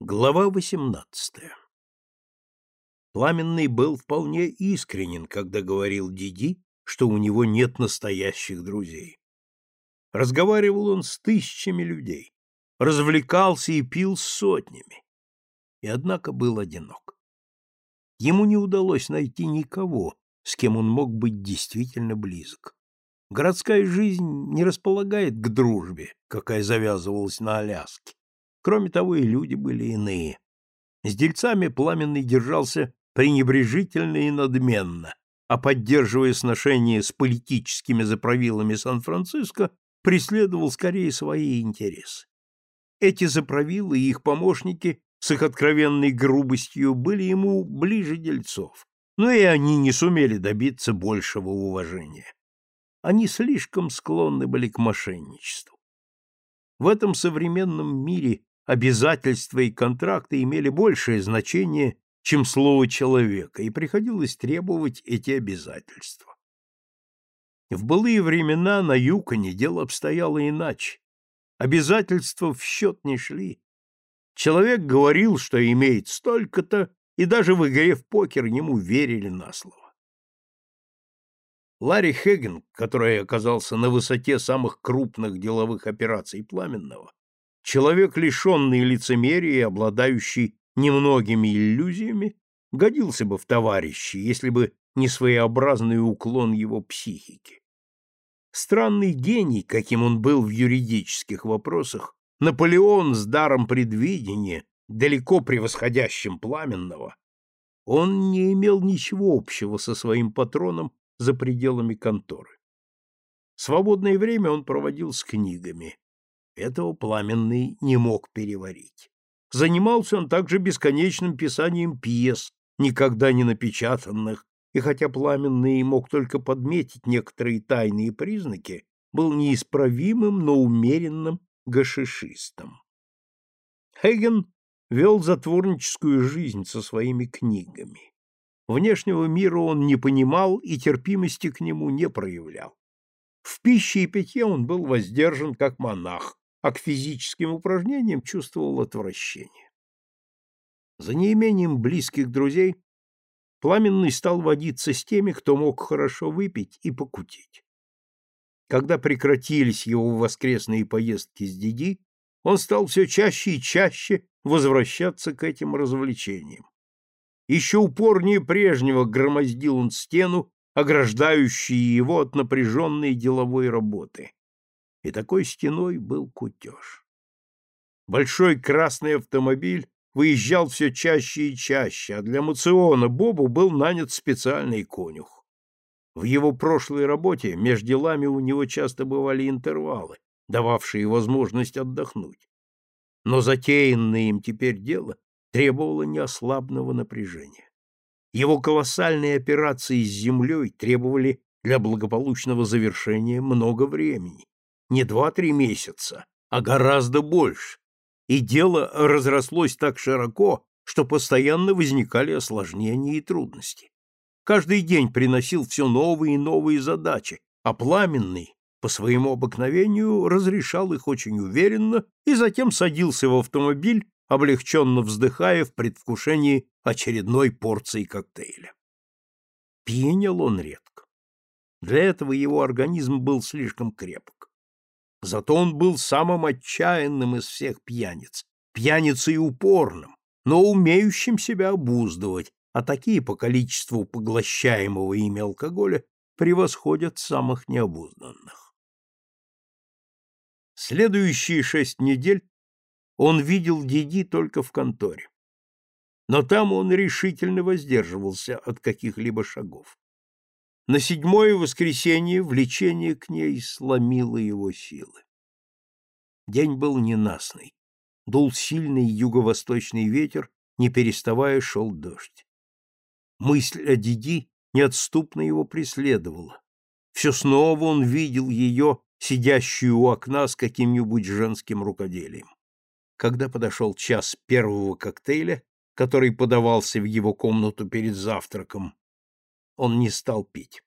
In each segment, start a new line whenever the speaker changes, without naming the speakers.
Глава восемнадцатая Пламенный был вполне искренен, когда говорил Диди, что у него нет настоящих друзей. Разговаривал он с тысячами людей, развлекался и пил с сотнями, и однако был одинок. Ему не удалось найти никого, с кем он мог быть действительно близок. Городская жизнь не располагает к дружбе, какая завязывалась на Аляске. Кроме того, и люди были иные. С дельцами Пламенный держался пренебрежительно и надменно, а поддерживая сношения с политическими заправилами Сан-Франциско, преследовал скорее свои интересы. Эти заправилы и их помощники с их откровенной грубостью были ему ближе дельцов, но и они не сумели добиться большего уважения. Они слишком склонны были к мошенничеству. В этом современном мире обязательства и контракты имели большее значение, чем слово человека, и приходилось требовать эти обязательства. В былые времена на Юконе дело обстояло иначе. Обязательства в счет не шли. Человек говорил, что имеет столько-то, и даже в игре в покер ему верили на слово. Ларри Хеген, который оказался на высоте самых крупных деловых операций Пламенного, человек, лишенный лицемерия и обладающий немногими иллюзиями, годился бы в товарищи, если бы не своеобразный уклон его психики. Странный гений, каким он был в юридических вопросах, Наполеон с даром предвидения, далеко превосходящим пламенного, он не имел ничего общего со своим патроном за пределами конторы. Свободное время он проводил с книгами. Этого пламенный не мог переварить. Занимался он также бесконечным писанием пьес, никогда не напечатанных, и хотя Пламенный мог только подметить некоторые тайные признаки, был неисправимым, но умеренным гашишистом. Хейген вел затворническую жизнь со своими книгами. Внешнего мира он не понимал и терпимости к нему не проявлял. В пище и питье он был воздержан как монах, а к физическим упражнениям чувствовал отвращение. За неимением близких друзей Пламенный стал водиться с теми, кто мог хорошо выпить и покутить. Когда прекратились его воскресные поездки с Диди, он стал все чаще и чаще возвращаться к этим развлечениям. Еще упорнее прежнего громоздил он стену, ограждающую его от напряженной деловой работы. И такой стеной был кутеж. Большой красный автомобиль выезжал все чаще и чаще, а для Мациона Бобу был нанят специальный конюх. В его прошлой работе между делами у него часто бывали интервалы, дававшие возможность отдохнуть. Но затеянное им теперь дело требовало неослабного напряжения. Его колоссальные операции с землей требовали для благополучного завершения много времени. Не два-три месяца, а гораздо больше, и дело разрослось так широко, что постоянно возникали осложнения и трудности. Каждый день приносил все новые и новые задачи, а Пламенный, по своему обыкновению, разрешал их очень уверенно и затем садился в автомобиль, облегченно вздыхая в предвкушении очередной порции коктейля. Пьянел он редко. Для этого его организм был слишком крепок. Зато он был самым отчаянным из всех пьяниц, пьяницей упорным, но умеющим себя обуздывать, а такие по количеству поглощаемого ими алкоголя превосходят самых необузданных. Следующие шесть недель он видел Диди только в конторе. Но там он решительно воздерживался от каких-либо шагов. На седьмое воскресенье влечение к ней сломило его силы. День был ненастный. Дул сильный юго-восточный ветер, не переставая шел дождь. Мысль о Диди неотступно его преследовала. Все снова он видел ее, сидящую у окна с каким-нибудь женским рукоделием. Когда подошел час первого коктейля, который подавался в его комнату перед завтраком, он не стал пить.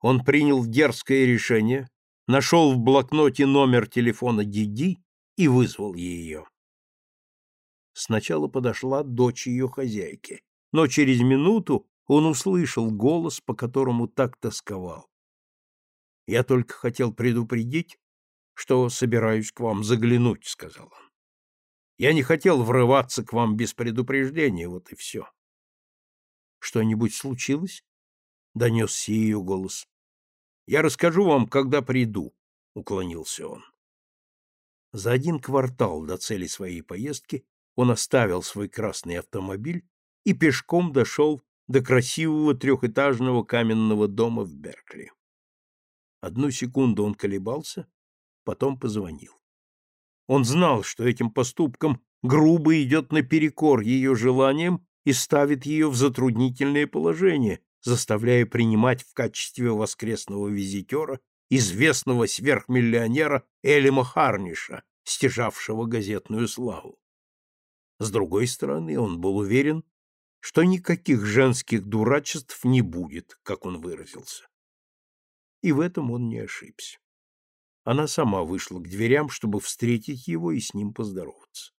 Он принял дерзкое решение, нашел в блокноте номер телефона Диди и вызвал ее. сначала подошла дочь ее хозяйки, но через минуту он услышал голос, по которому так тосковал. «Я только хотел предупредить, что собираюсь к вам заглянуть», — сказал он. «Я не хотел врываться к вам без предупреждения, вот и все». «Что-нибудь случилось?» — донесся ее голос. «Я расскажу вам, когда приду», — уклонился он. За один квартал до цели своей поездки он оставил свой красный автомобиль и пешком дошел до красивого трехэтажного каменного дома в Беркли. Одну секунду он колебался, потом позвонил. Он знал, что этим поступком грубо идет наперекор ее желаниям и ставит ее в затруднительное положение, заставляя принимать в качестве воскресного визитера известного сверхмиллионера Элима Харниша, стяжавшего газетную славу. С другой стороны, он был уверен, что никаких женских дурачеств не будет, как он выразился. И в этом он не ошибся. Она сама вышла к дверям, чтобы встретить его и с ним поздороваться.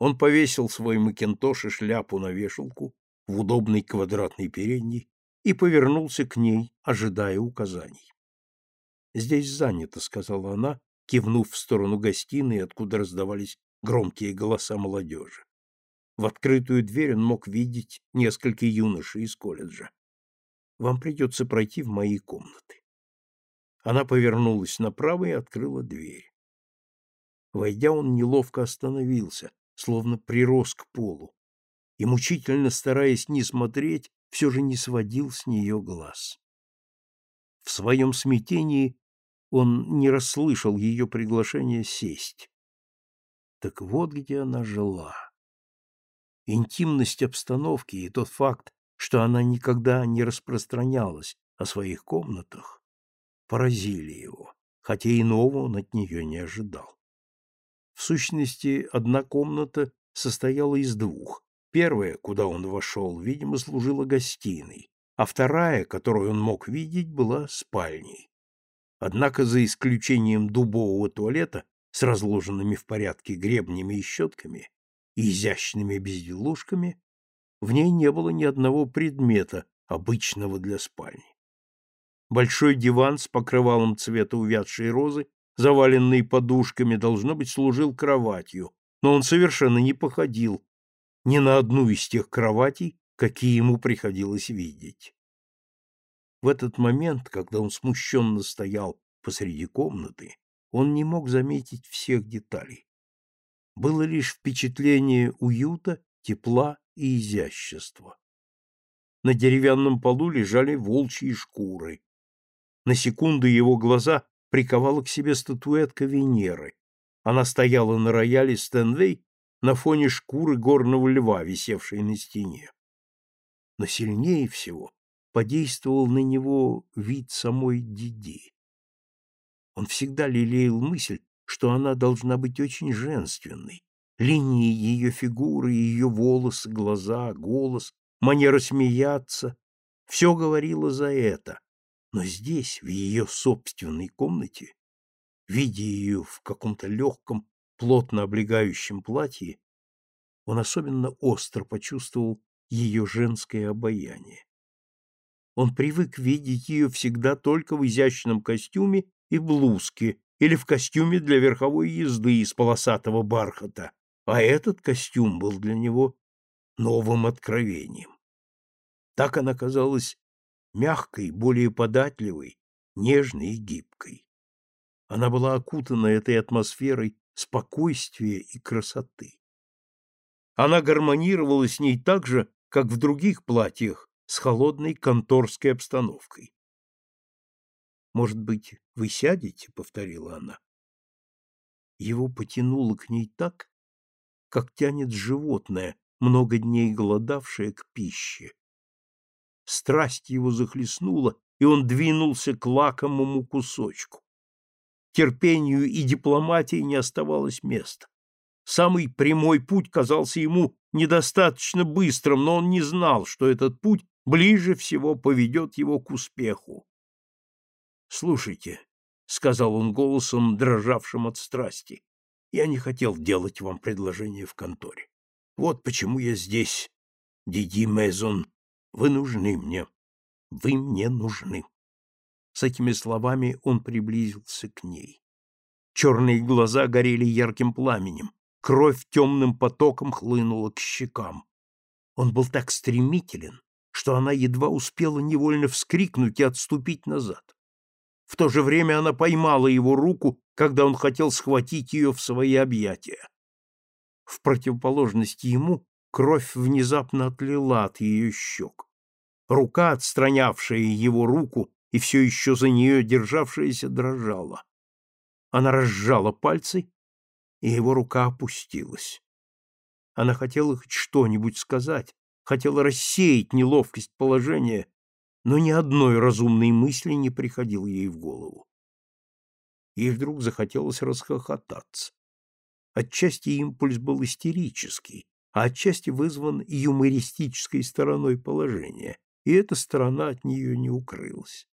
Он повесил свой макинтош и шляпу на вешалку в удобной квадратной передней и повернулся к ней, ожидая указаний. «Здесь занято», — сказала она, кивнув в сторону гостиной, откуда раздавались громкие голоса молодежи. В открытую дверь он мог видеть несколько юношей из колледжа. «Вам придется пройти в мои комнаты». Она повернулась направо и открыла дверь. Войдя, он неловко остановился, словно прирос к полу, и, мучительно стараясь не смотреть, все же не сводил с нее глаз. В своем смятении он не расслышал ее приглашения сесть. Так вот где она жила. Интимность обстановки и тот факт, что она никогда не распространялась о своих комнатах, поразили его, хотя иного он от нее не ожидал. В сущности, одна комната состояла из двух. Первая, куда он вошел, видимо, служила гостиной, а вторая, которую он мог видеть, была спальней. Однако за исключением дубового туалета с разложенными в порядке гребнями и щетками и изящными безделушками, в ней не было ни одного предмета, обычного для спальни. Большой диван с покрывалом цвета увядшей розы, заваленный подушками, должно быть, служил кроватью, но он совершенно не походил ни на одну из тех кроватей, какие ему приходилось видеть. В этот момент, когда он смущенно стоял посреди комнаты, он не мог заметить всех деталей. Было лишь впечатление уюта, тепла и изящества. На деревянном полу лежали волчьи шкуры. На секунду его глаза приковала к себе статуэтка Венеры. Она стояла на рояле Стэнвей на фоне шкуры горного льва, висевшей на стене. Но сильнее всего подействовал на него вид самой Диди. Он всегда лелеял мысль, что она должна быть очень женственной. Линии ее фигуры, ее волосы, глаза, голос, манера смеяться — все говорило за это. Но здесь, в ее собственной комнате, видя ее в каком-то легком, плотно облегающем платье, он особенно остро почувствовал ее женское обаяние. Он привык видеть ее всегда только в изящном костюме и блузке или в костюме для верховой езды из полосатого бархата, а этот костюм был для него новым откровением. Так она казалась мягкой, более податливой, нежной и гибкой. Она была окутана этой атмосферой спокойствия и красоты. Она гармонировала с ней так же, как в других платьях, с холодной конторской обстановкой. «Может быть, вы сядете?» — повторила она. Его потянуло к ней так, как тянет животное, много дней голодавшее к пище. Страсть его захлестнула, и он двинулся к лакомому кусочку. Терпению и дипломатии не оставалось места. Самый прямой путь казался ему недостаточно быстрым, но он не знал, что этот путь ближе всего поведет его к успеху. «Слушайте», — сказал он голосом, дрожавшим от страсти, — «я не хотел делать вам предложение в конторе. Вот почему я здесь, Диди Мезон. Вы нужны мне. Вы мне нужны. С этими словами он приблизился к ней. Черные глаза горели ярким пламенем, кровь темным потоком хлынула к щекам. Он был так стремителен, что она едва успела невольно вскрикнуть и отступить назад. В то же время она поймала его руку, когда он хотел схватить ее в свои объятия. В противоположность ему кровь внезапно отлила от ее щек. Рука, отстранявшая его руку и все еще за нее державшаяся, дрожала. Она разжала пальцы, и его рука опустилась. Она хотела хоть что-нибудь сказать, хотела рассеять неловкость положения, но ни одной разумной мысли не приходило ей в голову. Ей вдруг захотелось расхохотаться. Отчасти импульс был истерический, а отчасти вызван юмористической стороной положения, и эта сторона от нее не укрылась.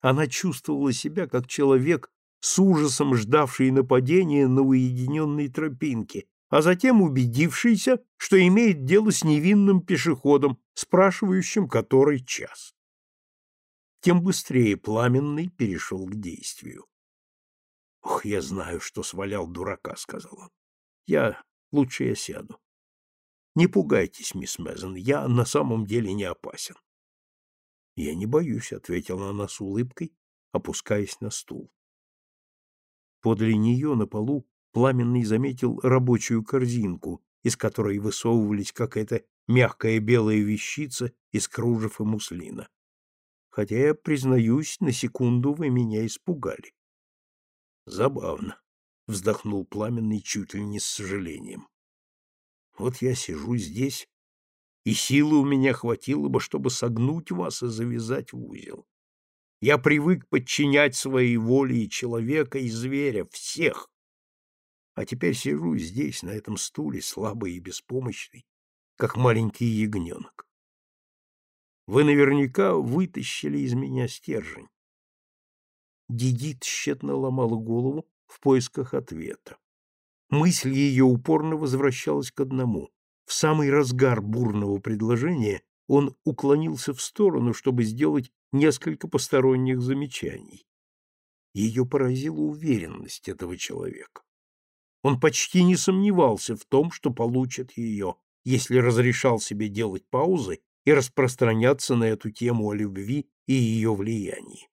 Она чувствовала себя как человек, с ужасом ждавший нападения на уединенной тропинке, а затем убедившийся, что имеет дело с невинным пешеходом, спрашивающим который час. Тем быстрее Пламенный перешел к действию. — Ох, я знаю, что свалял дурака, — сказал он. — Я... лучше я сяду. Не пугайтесь, мисс Мезон, я на самом деле не опасен. — Я не боюсь, — ответила она с улыбкой, опускаясь на стул. Подле нее на полу Пламенный заметил рабочую корзинку, из которой высовывались какая-то мягкая белая вещица из кружев и муслина. Хотя я, признаюсь, на секунду вы меня испугали. Забавно, вздохнул Пламенный чуть ли не с сожалением. Вот я сижу здесь, и силы у меня хватило бы, чтобы согнуть вас и завязать в узел. Я привык подчинять своей воле и человека, и зверя, всех. А теперь сижу здесь, на этом стуле, слабый и беспомощный, как маленький ягненок. Вы наверняка вытащили из меня стержень. Дидит тщетно ломала голову в поисках ответа. Мысль ее упорно возвращалась к одному. В самый разгар бурного предложения он уклонился в сторону, чтобы сделать несколько посторонних замечаний. Ее поразила уверенность этого человека. Он почти не сомневался в том, что получит ее, если разрешал себе делать паузы и распространяться на эту тему о любви и ее влиянии.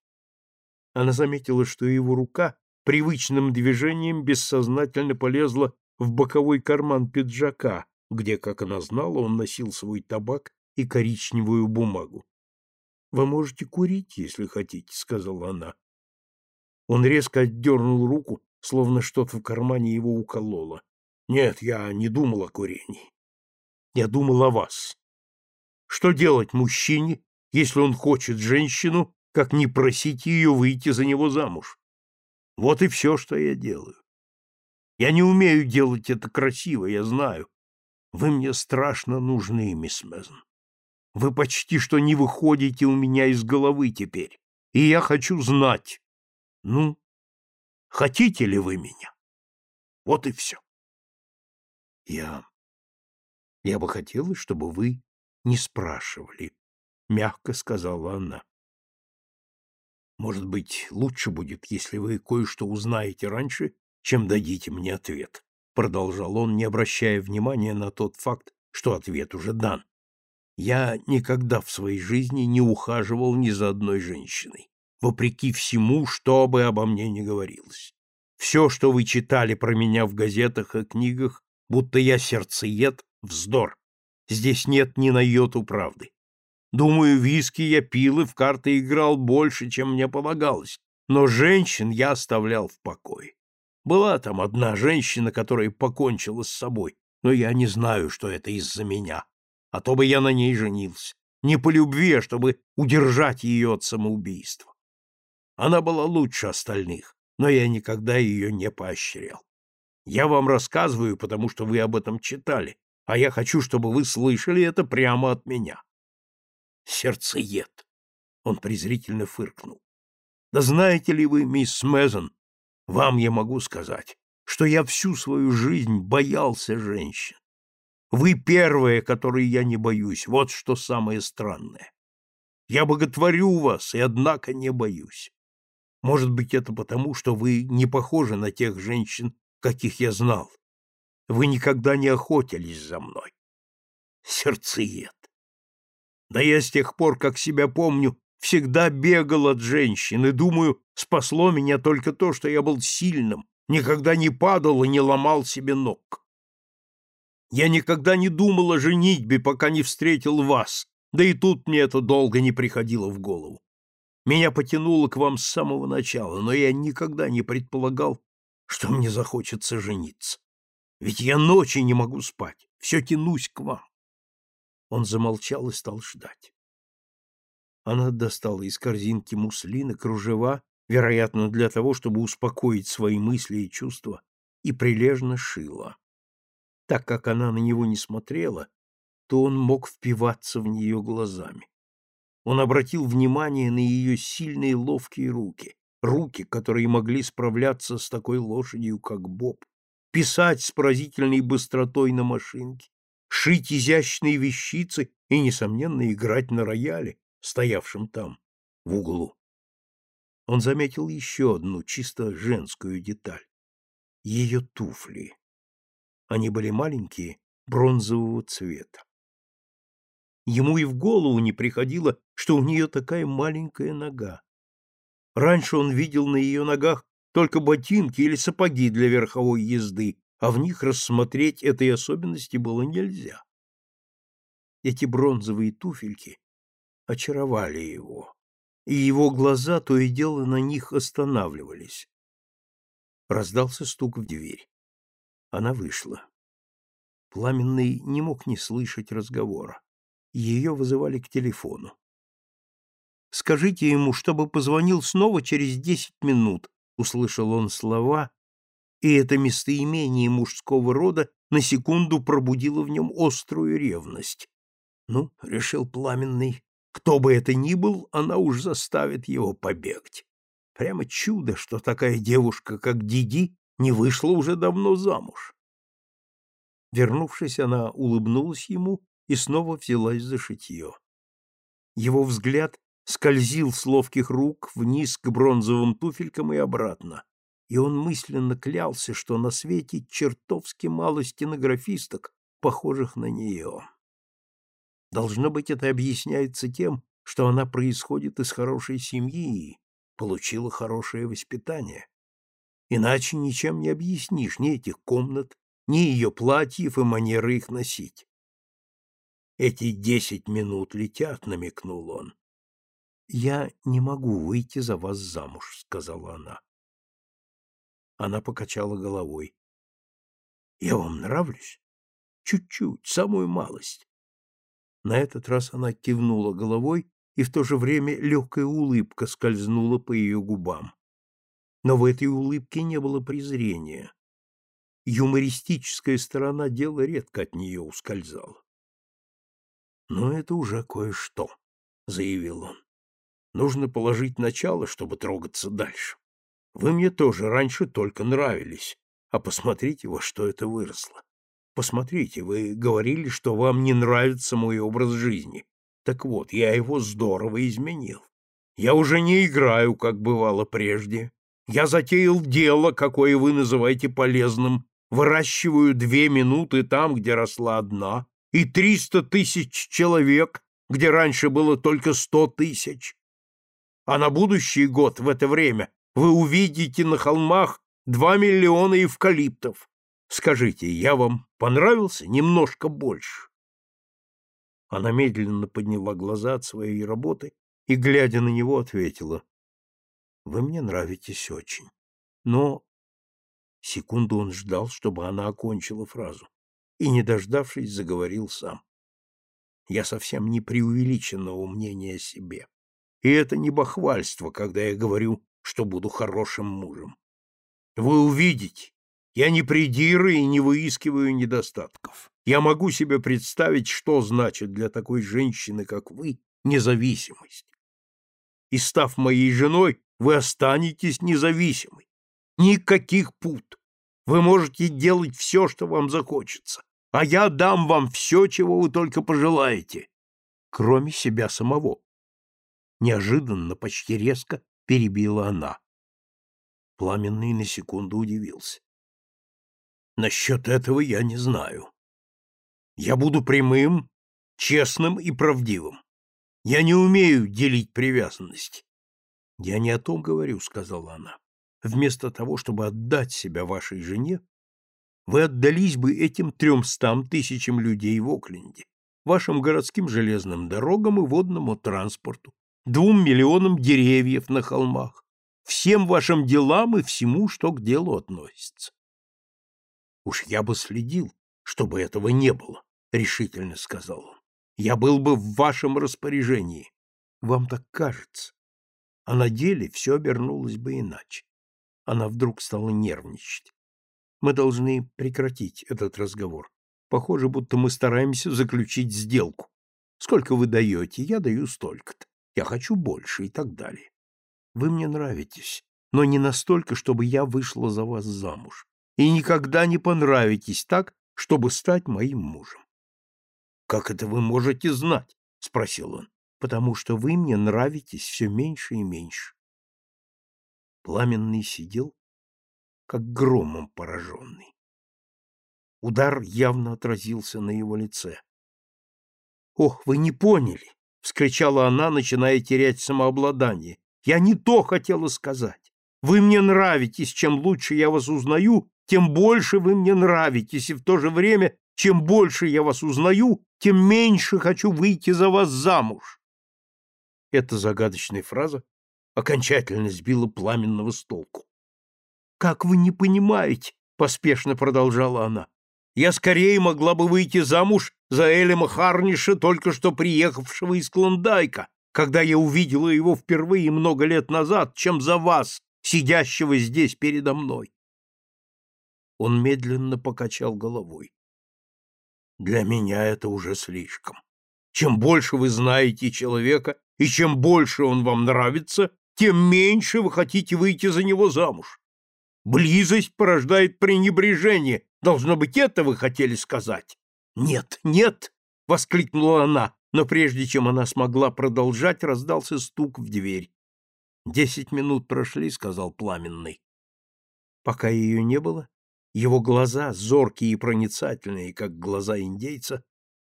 Она заметила, что его рука привычным движением бессознательно полезла в боковой карман пиджака, где, как она знала, он носил свой табак и коричневую бумагу. «Вы можете курить, если хотите», — сказала она. Он резко отдернул руку, словно что-то в кармане его укололо. «Нет, я не думал о курении. Я думал о вас. Что делать мужчине, если он хочет женщину, как не просить ее выйти за него замуж? Вот и все, что я делаю. Я не умею делать это красиво, я знаю. Вы мне страшно нужны, мисс Мезон. Вы почти что не выходите у меня из головы теперь, и я хочу знать. Ну, хотите ли вы меня? Вот и все. Я... Я бы хотела, чтобы вы не спрашивали, — мягко сказала она. Может быть, лучше будет, если вы кое-что узнаете раньше, чем дадите мне ответ, — продолжал он, не обращая внимания на тот факт, что ответ уже дан. Я никогда в своей жизни не ухаживал ни за одной женщиной, вопреки всему, что бы обо мне ни говорилось. Все, что вы читали про меня в газетах и книгах, будто я сердцеед, вздор. Здесь нет ни на йоту правды. Думаю, виски я пил и в карты играл больше, чем мне полагалось, но женщин я оставлял в покое. Была там одна женщина, которая покончила с собой, но я не знаю, что это из-за меня. А то бы я на ней женился. Не по любви, а чтобы удержать ее от самоубийства. Она была лучше остальных, но я никогда ее не поощрял. Я вам рассказываю, потому что вы об этом читали, а я хочу, чтобы вы слышали это прямо от меня. Сердцеед. Он презрительно фыркнул. Да знаете ли вы, мисс Мезон, вам я могу сказать, что я всю свою жизнь боялся женщин. Вы первая, которой я не боюсь. Вот что самое странное. Я боготворю вас, и однако не боюсь. Может быть, это потому, что вы не похожи на тех женщин, каких я знал. Вы никогда не охотились за мной. Сердцеед. Да я с тех пор, как себя помню, всегда бегал от женщин, и, думаю, спасло меня только то, что я был сильным, никогда не падал и не ломал себе ног. Я никогда не думал о женитьбе, пока не встретил вас, да и тут мне это долго не приходило в голову. Меня потянуло к вам с самого начала, но я никогда не предполагал, что мне захочется жениться. Ведь я ночи не могу спать, все тянусь к вам. Он замолчал и стал ждать. Она достала из корзинки муслина кружева, вероятно, для того, чтобы успокоить свои мысли и чувства, и прилежно шила. Так как она на него не смотрела, то он мог впиваться в нее глазами. Он обратил внимание на ее сильные ловкие руки, руки, которые могли справляться с такой лошадью, как Боб, писать с поразительной быстротой на машинке, шить изящные вещицы и, несомненно, играть на рояле, стоявшем там, в углу. Он заметил еще одну чисто женскую деталь — ее туфли. Они были маленькие, бронзового цвета. Ему и в голову не приходило, что у нее такая маленькая нога. Раньше он видел на ее ногах только ботинки или сапоги для верховой езды, а в них рассмотреть этой особенности было нельзя. Эти бронзовые туфельки очаровали его, и его глаза то и дело на них останавливались. Раздался стук в дверь. Она вышла. Пламенный не мог не слышать разговора. Ее вызывали к телефону. «Скажите ему, чтобы позвонил снова через десять минут», — услышал он слова, и это местоимение мужского рода на секунду пробудило в нем острую ревность. Ну, решил Пламенный, кто бы это ни был, она уж заставит его побегать. Прямо чудо, что такая девушка, как Диди, не вышла уже давно замуж. Вернувшись, она улыбнулась ему и снова взялась за шитье. Его взгляд скользил с ловких рук вниз к бронзовым туфелькам и обратно и он мысленно клялся, что на свете чертовски мало стенографисток, похожих на нее. Должно быть, это объясняется тем, что она происходит из хорошей семьи и получила хорошее воспитание. Иначе ничем не объяснишь ни этих комнат, ни ее платьев и манеры их носить. «Эти десять минут летят», — намекнул он. «Я не могу выйти за вас замуж», — сказала она. Она покачала головой. «Я вам нравлюсь? Чуть-чуть, самую малость». На этот раз она кивнула головой, и в то же время легкая улыбка скользнула по ее губам. Но в этой улыбке не было презрения. Юмористическая сторона дела редко от нее ускользала. «Но это уже кое-что», — заявил он. «Нужно положить начало, чтобы трогаться дальше». Вы мне тоже раньше только нравились, а посмотрите, во что это выросло. Посмотрите, вы говорили, что вам не нравится мой образ жизни. Так вот, я его здорово изменил. Я уже не играю, как бывало прежде. Я затеял дело, какое вы называете полезным, выращиваю две минуты там, где росла одна, и триста тысяч человек, где раньше было только сто тысяч. А на будущий год в это время вы увидите на холмах два миллиона эвкалиптов. Скажите, я вам понравился немножко больше?» Она медленно подняла глаза от своей работы и, глядя на него, ответила. «Вы мне нравитесь очень. Но...» Секунду он ждал, чтобы она окончила фразу, и, не дождавшись, заговорил сам. «Я совсем не преувеличенного мнения о себе. И это не бахвальство, когда я говорю что буду хорошим мужем. Вы увидите, я не придиры и не выискиваю недостатков. Я могу себе представить, что значит для такой женщины, как вы, независимость. И став моей женой, вы останетесь независимой. Никаких пут. Вы можете делать все, что вам захочется. а я дам вам все, чего вы только пожелаете, кроме себя самого. Неожиданно, почти резко перебила она. Пламенный на секунду удивился. Насчет этого я не знаю. Я буду прямым, честным и правдивым. Я не умею делить привязанности. Я не о том говорю, сказала она. Вместо того, чтобы отдать себя вашей жене, вы отдались бы этим тремстам тысячам людей в Окленде, вашим городским железным дорогам и водному транспорту, двум миллионам деревьев на холмах, всем вашим делам и всему, что к делу относится. Уж я бы следил, чтобы этого не было, решительно сказал он. Я был бы в вашем распоряжении. Вам так кажется. А на деле все обернулось бы иначе. Она вдруг стала нервничать. Мы должны прекратить этот разговор. Похоже, будто мы стараемся заключить сделку. Сколько вы даете? Я даю столько-то. Я хочу больше и так далее. Вы мне нравитесь, но не настолько, чтобы я вышла за вас замуж. И никогда не понравитесь так, чтобы стать моим мужем. Как это вы можете знать? спросил он. Потому что вы мне нравитесь все меньше и меньше. Пламенный сидел, как громом пораженный. Удар явно отразился на его лице. «Ох, вы не поняли!» — вскричала она, начиная терять самообладание. «Я не то хотела сказать. Вы мне нравитесь. Чем лучше я вас узнаю, тем больше вы мне нравитесь, и в то же время, чем больше я вас узнаю, тем меньше хочу выйти за вас замуж». Эта загадочная фраза окончательно сбила пламенного с толку. «Как вы не понимаете?» — поспешно продолжала она. Я скорее могла бы выйти замуж за Элема Харниша, только что приехавшего из Клондайка, когда я увидела его впервые много лет назад, чем за вас, сидящего здесь передо мной. Он медленно покачал головой. Для меня это уже слишком. Чем больше вы знаете человека, и чем больше он вам нравится, тем меньше вы хотите выйти за него замуж. Близость порождает пренебрежение, Должно быть, это вы хотели сказать? Нет, нет, воскликнула она, но прежде чем она смогла продолжать, раздался стук в дверь. Десять минут прошли, сказал Пламенный. Пока ее не было, его глаза, зоркие и проницательные, как глаза индейца,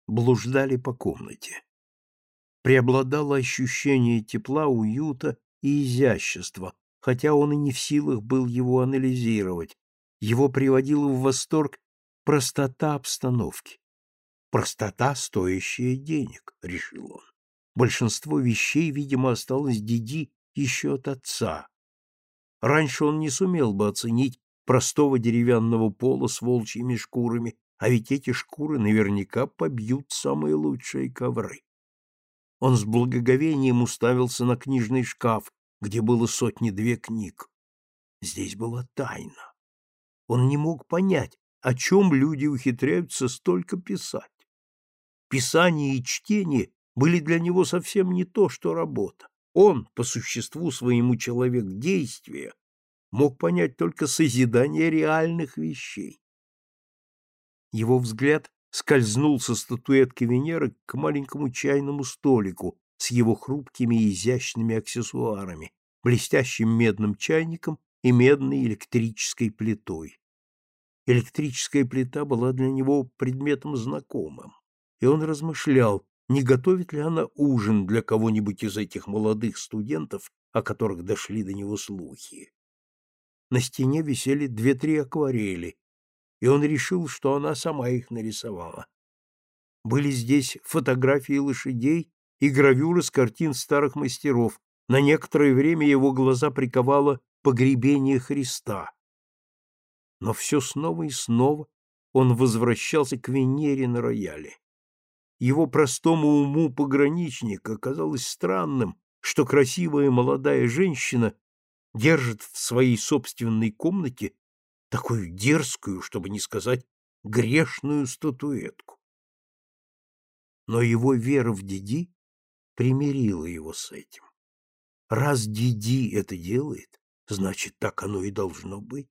блуждали по комнате. Преобладало ощущение тепла, уюта и изящества, хотя он и не в силах был его анализировать, его приводила в восторг простота обстановки. Простота, стоящая денег, решил он. Большинство вещей, видимо, осталось Диди еще от отца. Раньше он не сумел бы оценить простого деревянного пола с волчьими шкурами, а ведь эти шкуры наверняка побьют самые лучшие ковры. Он с благоговением уставился на книжный шкаф, где было сотни-две книг. Здесь была тайна. Он не мог понять, о чем люди ухитряются столько писать. Писание и чтение были для него совсем не то, что работа. Он, по существу своему человек действия, мог понять только созидание реальных вещей. Его взгляд скользнул со статуэтки Венеры к маленькому чайному столику с его хрупкими и изящными аксессуарами, блестящим медным чайником и медной электрической плитой. Электрическая плита была для него предметом знакомым, и он размышлял, не готовит ли она ужин для кого-нибудь из этих молодых студентов, о которых дошли до него слухи. На стене висели две-три акварели, и он решил, что она сама их нарисовала. Были здесь фотографии лошадей и гравюры с картин старых мастеров. На некоторое время его глаза приковало погребение Христа но все снова и снова он возвращался к Венере на рояле. Его простому уму пограничника казалось странным, что красивая молодая женщина держит в своей собственной комнате такую дерзкую, чтобы не сказать грешную статуэтку. Но его вера в Диди примирила его с этим. Раз Диди это делает, значит, так оно и должно быть.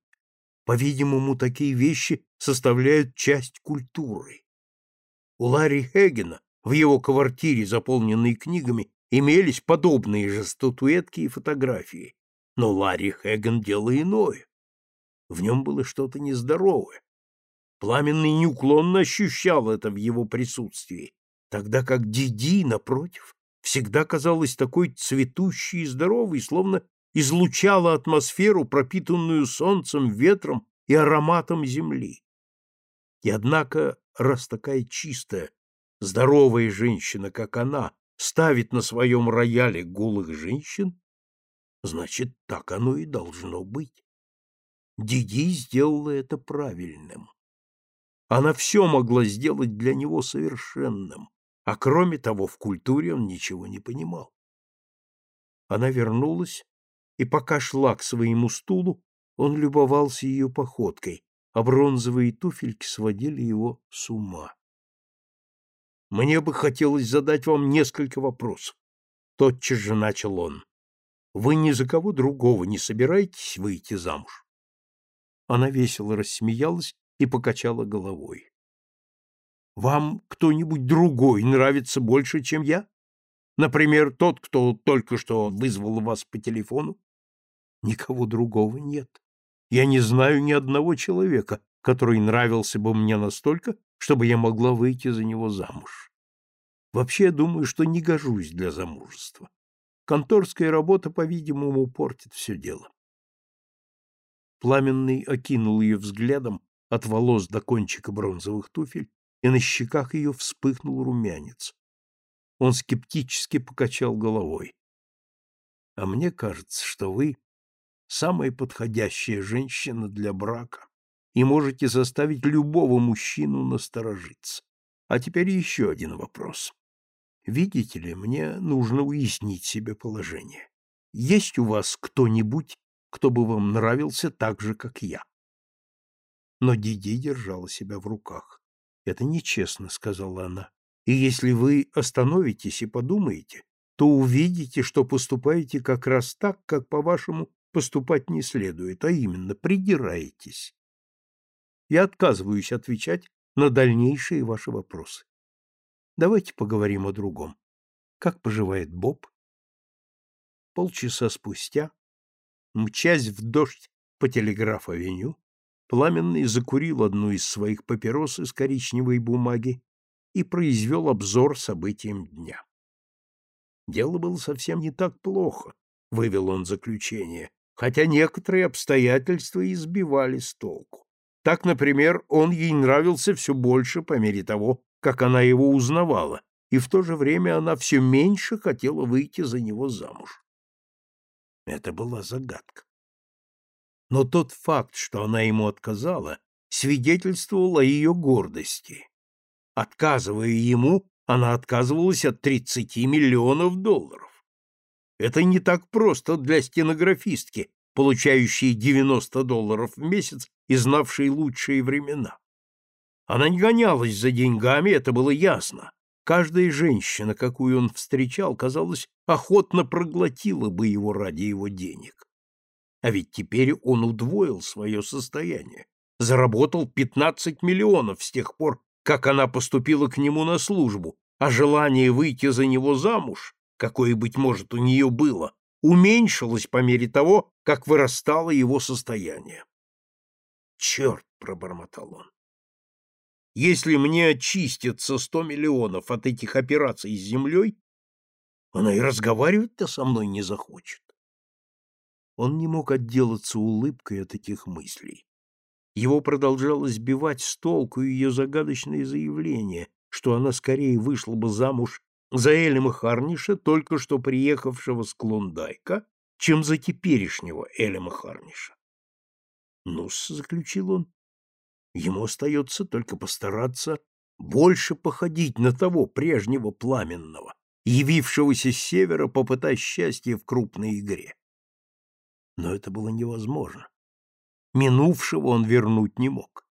По-видимому, такие вещи составляют часть культуры. У Ларри Хегена в его квартире, заполненной книгами, имелись подобные же статуэтки и фотографии. Но Ларри Хеген дело иное. В нем было что-то нездоровое. Пламенный неуклонно ощущал это в его присутствии, тогда как Диди, напротив, всегда казалась такой цветущей и здоровой, словно излучала атмосферу, пропитанную солнцем, ветром и ароматом земли. И однако, раз такая чистая, здоровая женщина, как она, ставит на своем рояле голых женщин, значит, так оно и должно быть. Диди сделала это правильным. Она все могла сделать для него совершенным, а кроме того, в культуре он ничего не понимал. Она вернулась, и пока шла к своему стулу, он любовался ее походкой, а бронзовые туфельки сводили его с ума. «Мне бы хотелось задать вам несколько вопросов», — тотчас же начал он. «Вы ни за кого другого не собираетесь выйти замуж?» Она весело рассмеялась и покачала головой. «Вам кто-нибудь другой нравится больше, чем я? Например, тот, кто только что вызвал вас по телефону?» «Никого другого нет. Я не знаю ни одного человека, который нравился бы мне настолько, чтобы я могла выйти за него замуж. Вообще, я думаю, что не гожусь для замужества. Конторская работа, по-видимому, портит все дело. Пламенный окинул ее взглядом от волос до кончика бронзовых туфель, и на щеках ее вспыхнул румянец. Он скептически покачал головой. — А мне кажется, что вы самая подходящая женщина для брака и можете заставить любого мужчину насторожиться. А теперь еще один вопрос. Видите ли, мне нужно уяснить себе положение. Есть у вас кто-нибудь, кто бы вам нравился так же, как я. Но Диди держала себя в руках. «Это нечестно», — сказала она. «И если вы остановитесь и подумаете, то увидите, что поступаете как раз так, как, по-вашему, поступать не следует, а именно придираетесь. Я отказываюсь отвечать на дальнейшие ваши вопросы. Давайте поговорим о другом. Как поживает Боб? Полчаса спустя Мчась в дождь по телеграф-авеню, Пламенный закурил одну из своих папирос из коричневой бумаги и произвел обзор событиям дня. Дело было совсем не так плохо, вывел он заключение, хотя некоторые обстоятельства избивали с толку. Так, например, он ей нравился все больше по мере того, как она его узнавала, и в то же время она все меньше хотела выйти за него замуж. Это была загадка. Но тот факт, что она ему отказала, свидетельствовал о ее гордости. Отказывая ему, она отказывалась от 30 миллионов долларов. Это не так просто для стенографистки, получающей 90 долларов в месяц и знавшей лучшие времена. Она не гонялась за деньгами, это было ясно. Каждая женщина, какую он встречал, казалось, охотно проглотила бы его ради его денег. А ведь теперь он удвоил свое состояние, заработал 15 миллионов с тех пор, как она поступила к нему на службу, а желание выйти за него замуж, какое, быть может, у нее было, уменьшилось по мере того, как вырастало его состояние. «Черт!» — пробормотал он. Если мне очистятся сто миллионов от этих операций с землей, она и разговаривать-то со мной не захочет. Он не мог отделаться улыбкой от этих мыслей. Его продолжало сбивать с толку ее загадочное заявление, что она скорее вышла бы замуж за Элима Харниша, только что приехавшего с Клондайка, чем за теперешнего Элима Харниша. «Ну-с», — заключил он, Ему остается только постараться больше походить на того прежнего пламенного, явившегося с севера попытать счастье в крупной игре. Но это было невозможно. Минувшего он вернуть не мог.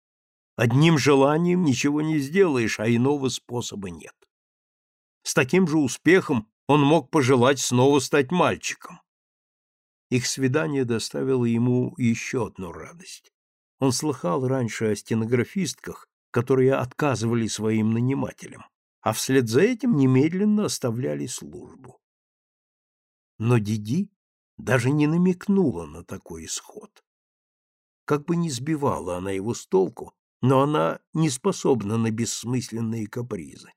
Одним желанием ничего не сделаешь, а иного способа нет. С таким же успехом он мог пожелать снова стать мальчиком. Их свидание доставило ему еще одну радость Он слыхал раньше о стенографистках, которые отказывали своим нанимателям, а вслед за этим немедленно оставляли службу. Но Диди даже не намекнула на такой исход. Как бы ни сбивала она его с толку, но она не способна на бессмысленные капризы.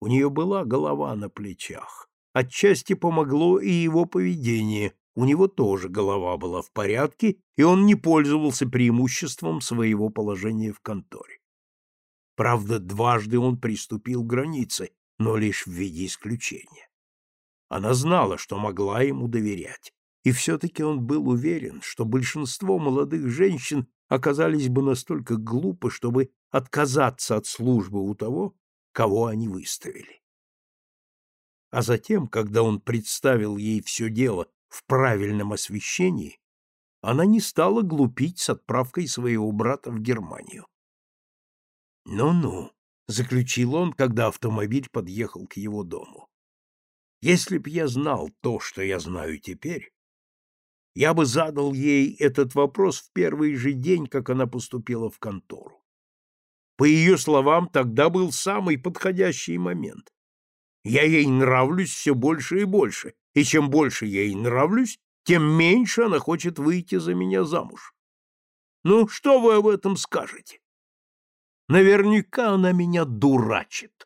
У нее была голова на плечах. Отчасти помогло и его поведение. У него тоже голова была в порядке, и он не пользовался преимуществом своего положения в конторе. Правда, дважды он приступил к границе, но лишь в виде исключения. Она знала, что могла ему доверять, и все-таки он был уверен, что большинство молодых женщин оказались бы настолько глупы, чтобы отказаться от службы у того, кого они выставили. А затем, когда он представил ей все дело в правильном освещении, она не стала глупить с отправкой своего брата в Германию. «Ну-ну», — заключил он, когда автомобиль подъехал к его дому. «Если б я знал то, что я знаю теперь, я бы задал ей этот вопрос в первый же день, как она поступила в контору. По ее словам, тогда был самый подходящий момент. Я ей нравлюсь все больше и больше, и чем больше я ей нравлюсь, тем меньше она хочет выйти за меня замуж. Ну, что вы об этом скажете? Наверняка она меня дурачит.